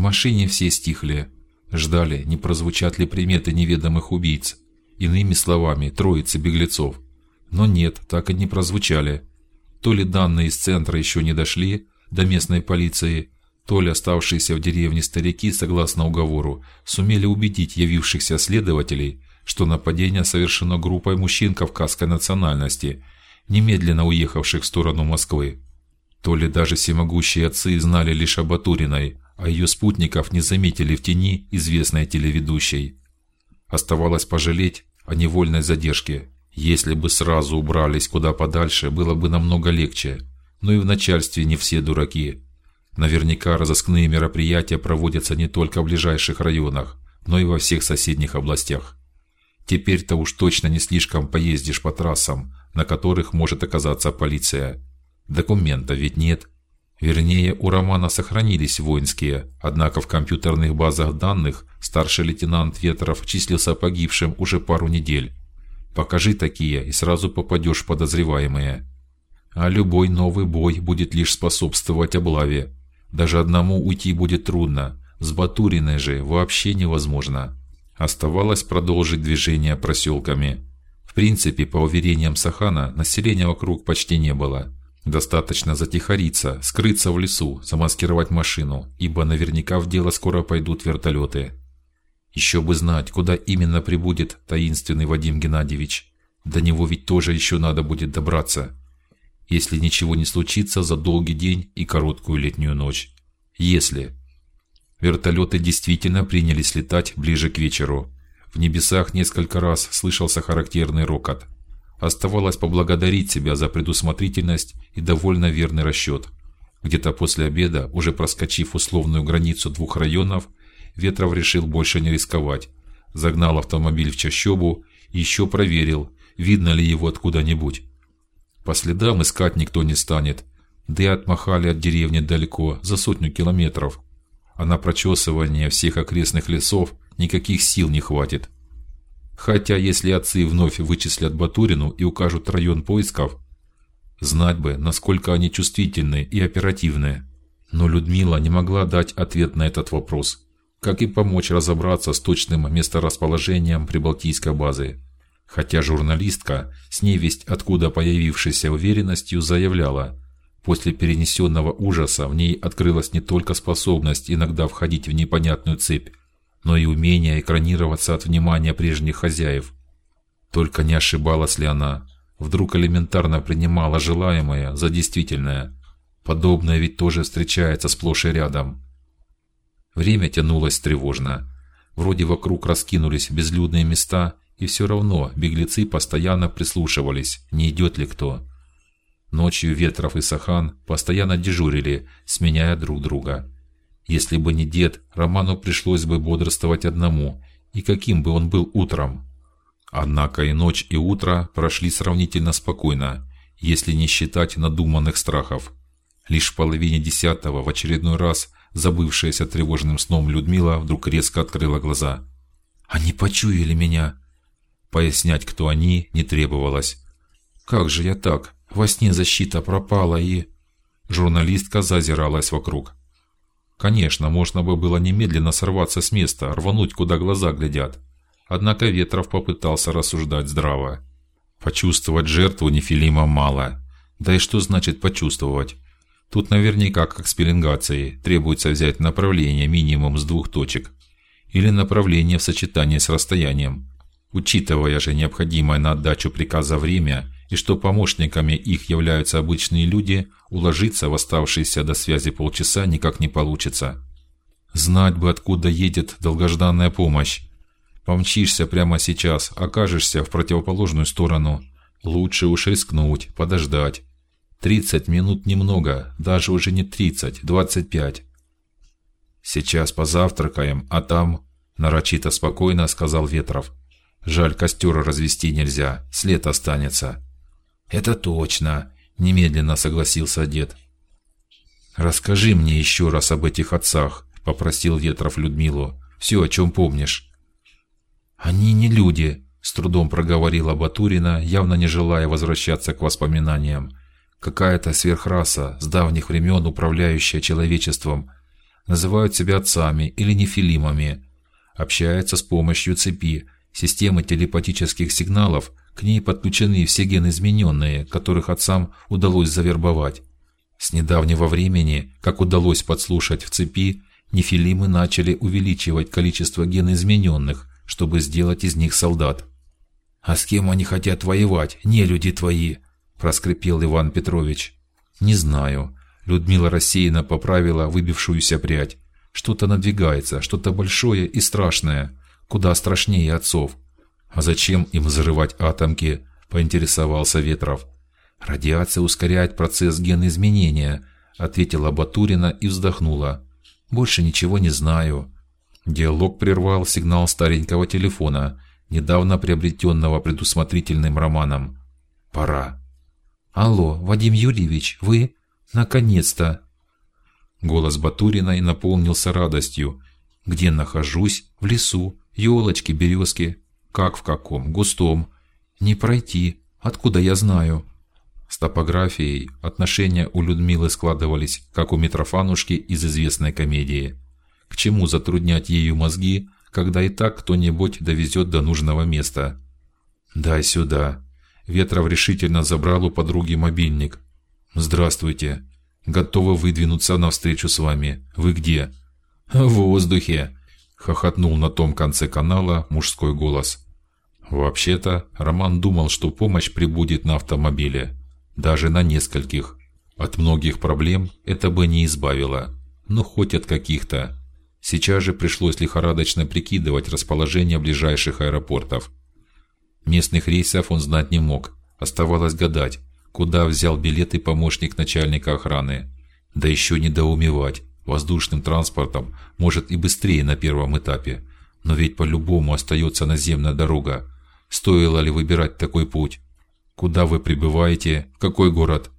машине все стихли, ждали, не прозвучат ли приметы неведомых убийц, иными словами, троицы беглецов. Но нет, так и не прозвучали. То ли данные из центра еще не дошли до местной полиции, то ли оставшиеся в деревне старики, согласно уговору, сумели убедить явившихся следователей, что нападение совершено группой мужчин кавказской национальности, немедленно уехавших в сторону Москвы. То ли даже всемогущие отцы знали лишь об Атуриной, а ее спутников не заметили в тени известной телеведущей. Оставалось пожалеть о невольной задержке. Если бы сразу убрались куда подальше, было бы намного легче. Но и в начальстве не все дураки. Наверняка разыскные мероприятия проводятся не только в ближайших районах, но и во всех соседних областях. Теперь-то уж точно не слишком поездишь по трассам, на которых может оказаться полиция. Документов ведь нет. Вернее, у Романа сохранились воинские, однако в компьютерных базах данных старший лейтенант Ветров числился погибшим уже пару недель. Покажи такие, и сразу попадешь подозреваемые. А любой новый бой будет лишь способствовать облаве. Даже одному уйти будет трудно, с Батуриной же вообще невозможно. Оставалось продолжить движение проселками. В принципе, по уверениям Сахана, населения вокруг почти не было. Достаточно затихариться, скрыться в лесу, замаскировать машину, ибо наверняка в дело скоро пойдут вертолеты. Еще бы знать, куда именно прибудет таинственный Вадим Геннадьевич. До него ведь тоже еще надо будет добраться. Если ничего не случится за долгий день и короткую летнюю ночь. Если Вертолеты действительно принялись летать ближе к вечеру. В небесах несколько раз слышался характерный рокот. Оставалось поблагодарить себя за предусмотрительность и довольно верный расчет. Где-то после обеда, уже проскочив условную границу двух районов, Ветров решил больше не рисковать. Загнал автомобиль в чащобу и еще проверил, видно ли его откуда-нибудь. По следам искать никто не станет, да и отмахали от деревни далеко, за сотню километров а на прочесывание всех окрестных лесов никаких сил не хватит. Хотя, если отцы вновь вычислят Батурину и укажут район поисков, знать бы, насколько они чувствительны и оперативны. Но Людмила не могла дать ответ на этот вопрос, как и помочь разобраться с точным месторасположением прибалтийской базы. Хотя журналистка с невесть откуда появившейся уверенностью заявляла, После перенесенного ужаса в ней открылась не только способность иногда входить в непонятную цепь, но и умение экранироваться от внимания прежних хозяев. Только не ошибалась ли она? Вдруг элементарно принимала желаемое за действительное. Подобное ведь тоже встречается сплошь и рядом. Время тянулось тревожно. Вроде вокруг раскинулись безлюдные места, и все равно беглецы постоянно прислушивались, не идет ли кто. Ночью Ветров и Сахан постоянно дежурили, сменяя друг друга. Если бы не дед, Роману пришлось бы бодрствовать одному, и каким бы он был утром. Однако и ночь, и утро прошли сравнительно спокойно, если не считать надуманных страхов. Лишь в половине десятого в очередной раз забывшаяся тревожным сном Людмила вдруг резко открыла глаза. Они почуяли меня. Пояснять, кто они, не требовалось. Как же я так? Во сне защита пропала и журналистка зазиралась вокруг. Конечно, можно бы было немедленно сорваться с места, рвануть куда глаза глядят. Однако Ветров попытался рассуждать здраво. Почувствовать жертву нефилима мало. Да и что значит почувствовать? Тут наверняка, как с пеленгацией, требуется взять направление минимум с двух точек или направление в сочетании с расстоянием. Учитывая же необходимое на отдачу приказа время и что помощниками их являются обычные люди, уложиться в оставшиеся до связи полчаса никак не получится. Знать бы, откуда едет долгожданная помощь. Помчишься прямо сейчас, окажешься в противоположную сторону. Лучше уж рискнуть, подождать. Тридцать минут немного, даже уже не тридцать, двадцать пять. Сейчас позавтракаем, а там нарочито спокойно сказал Ветров. Жаль, костер развести нельзя, след останется. Это точно, немедленно согласился дед. Расскажи мне еще раз об этих отцах, попросил Ветров Людмилу. Все, о чем помнишь. Они не люди, с трудом проговорила Батурина, явно не желая возвращаться к воспоминаниям. Какая-то сверхраса с давних времен управляющая человечеством. называют себя отцами или нефилимами, общаются с помощью цепи, системы телепатических сигналов, к ней подключены все гены измененные, которых отцам удалось завербовать. С недавнего времени, как удалось подслушать в цепи, нефилимы начали увеличивать количество ген измененных, чтобы сделать из них солдат. А с кем они хотят воевать, не люди твои? проскрипел Иван Петрович. Не знаю. Людмила рассеянно поправила выбившуюся прядь. Что-то надвигается, что-то большое и страшное, куда страшнее отцов. А зачем им взрывать атомки? поинтересовался Ветров. Радиация ускоряет процесс геноизменения, ответила Батурина и вздохнула. Больше ничего не знаю. Диалог прервал сигнал старенького телефона, недавно приобретенного предусмотрительным Романом. Пора. Алло, Вадим Юрьевич, вы? Наконец-то. Голос Батуриной наполнился радостью. Где нахожусь? В лесу. Елочки, березки. Как в каком? Густом. Не пройти. Откуда я знаю? С топографией отношения у Людмилы складывались, как у Митрофанушки из известной комедии. К чему затруднять ею мозги, когда и так кто-нибудь довезет до нужного места? Дай сюда. Ветров решительно забрал у подруги мобильник. Здравствуйте. Готова выдвинуться навстречу с вами. Вы где? В воздухе. Хохотнул на том конце канала мужской голос. Вообще-то Роман думал, что помощь прибудет на автомобиле даже на нескольких. От многих проблем это бы не избавило, но хоть от каких-то. Сейчас же пришлось лихорадочно прикидывать расположение ближайших аэропортов. Местных рейсов он знать не мог. Оставалось гадать, куда взял билеты помощник начальника охраны. Да еще недоумевать. Воздушным транспортом может и быстрее на первом этапе, но ведь по-любому остается наземная дорога. Стоило ли выбирать такой путь? Куда вы прибываете? Какой город?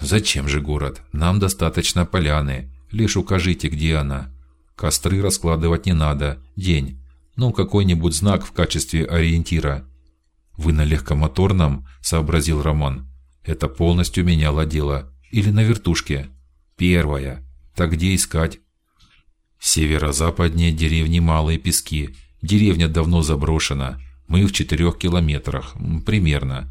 Зачем же город? Нам достаточно поляны. Лишь укажите, где она. Костры раскладывать не надо. День. Ну какой-нибудь знак в качестве ориентира. Вы на легкомоторном? сообразил Роман. Это полностью меняло дело. Или на вертушке? Первая. Так где искать? Северо-западнее деревни Малые Пески. Деревня давно заброшена. Мы в четырех километрах, примерно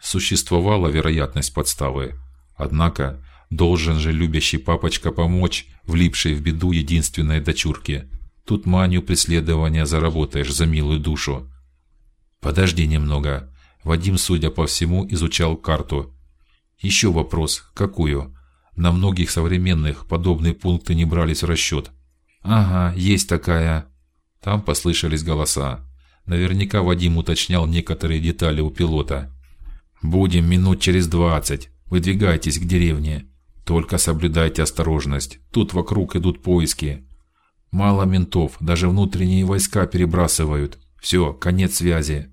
существовала вероятность подставы. Однако должен же любящий папочка помочь влипшей в беду единственной дочурке. Тут манию преследования заработаешь за милую душу. Подожди немного. Вадим, судя по всему, изучал карту. Еще вопрос, какую? На многих современных подобные пункты не брались в расчет. Ага, есть такая. Там послышались голоса. Наверняка Вадим уточнял некоторые детали у пилота. Будем минут через двадцать. Выдвигайтесь к деревне. Только соблюдайте осторожность. Тут вокруг идут поиски. Мало ментов, даже внутренние войска перебрасывают. Все, конец связи.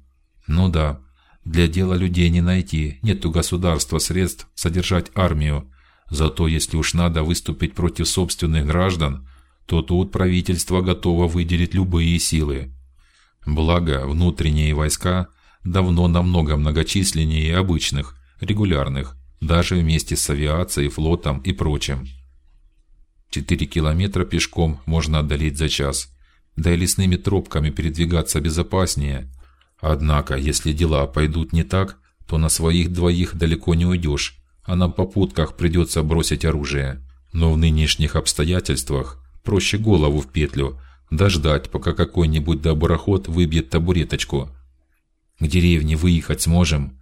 Ну да, для дела людей не найти. Нет у государства средств содержать армию. Зато если уж надо выступить против собственных граждан, то тут правительство готово выделить любые силы. Благо внутренние войска давно намного многочисленнее обычных, регулярных, даже вместе с авиацией, флотом и прочим. Четыре километра пешком можно одолеть за час, да и лесными тропками передвигаться безопаснее. Однако, если дела пойдут не так, то на своих двоих далеко не уйдешь, а на попутках придется бросить оружие. Но в нынешних обстоятельствах проще голову в петлю, дождать, пока какой-нибудь доброход выбьет табуреточку, к деревне выехать сможем?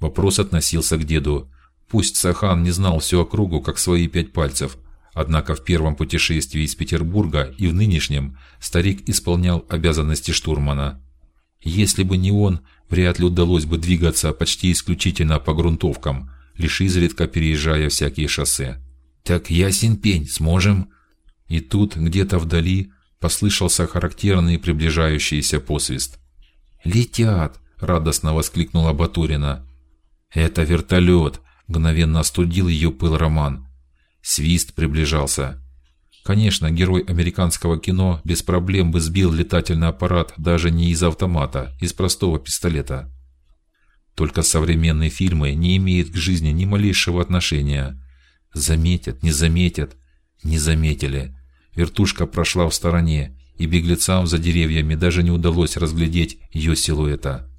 Вопрос относился к деду. Пусть Сахан не знал всю округу как свои пять пальцев, однако в первом путешествии из Петербурга и в нынешнем старик исполнял обязанности штурмана. Если бы не он, вряд ли удалось бы двигаться почти исключительно по грунтовкам, лишь изредка переезжая всякие шоссе. Так ясен пень, сможем. И тут где-то вдали послышался характерный приближающийся посвист. Летят радостно воскликнула Батурина. Это вертолет! мгновенно остудил ее пыл Роман. Свист приближался. Конечно, герой американского кино без проблем бы сбил летательный аппарат даже не из автомата, из простого пистолета. Только современные фильмы не имеют к жизни ни малейшего отношения. Заметят, не заметят, не заметили. Вертушка прошла в стороне, и беглецам за деревьями даже не удалось разглядеть ее силуэта.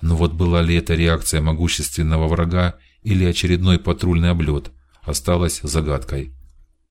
Но вот была ли это реакция могущественного врага или очередной патрульный облет, осталось загадкой.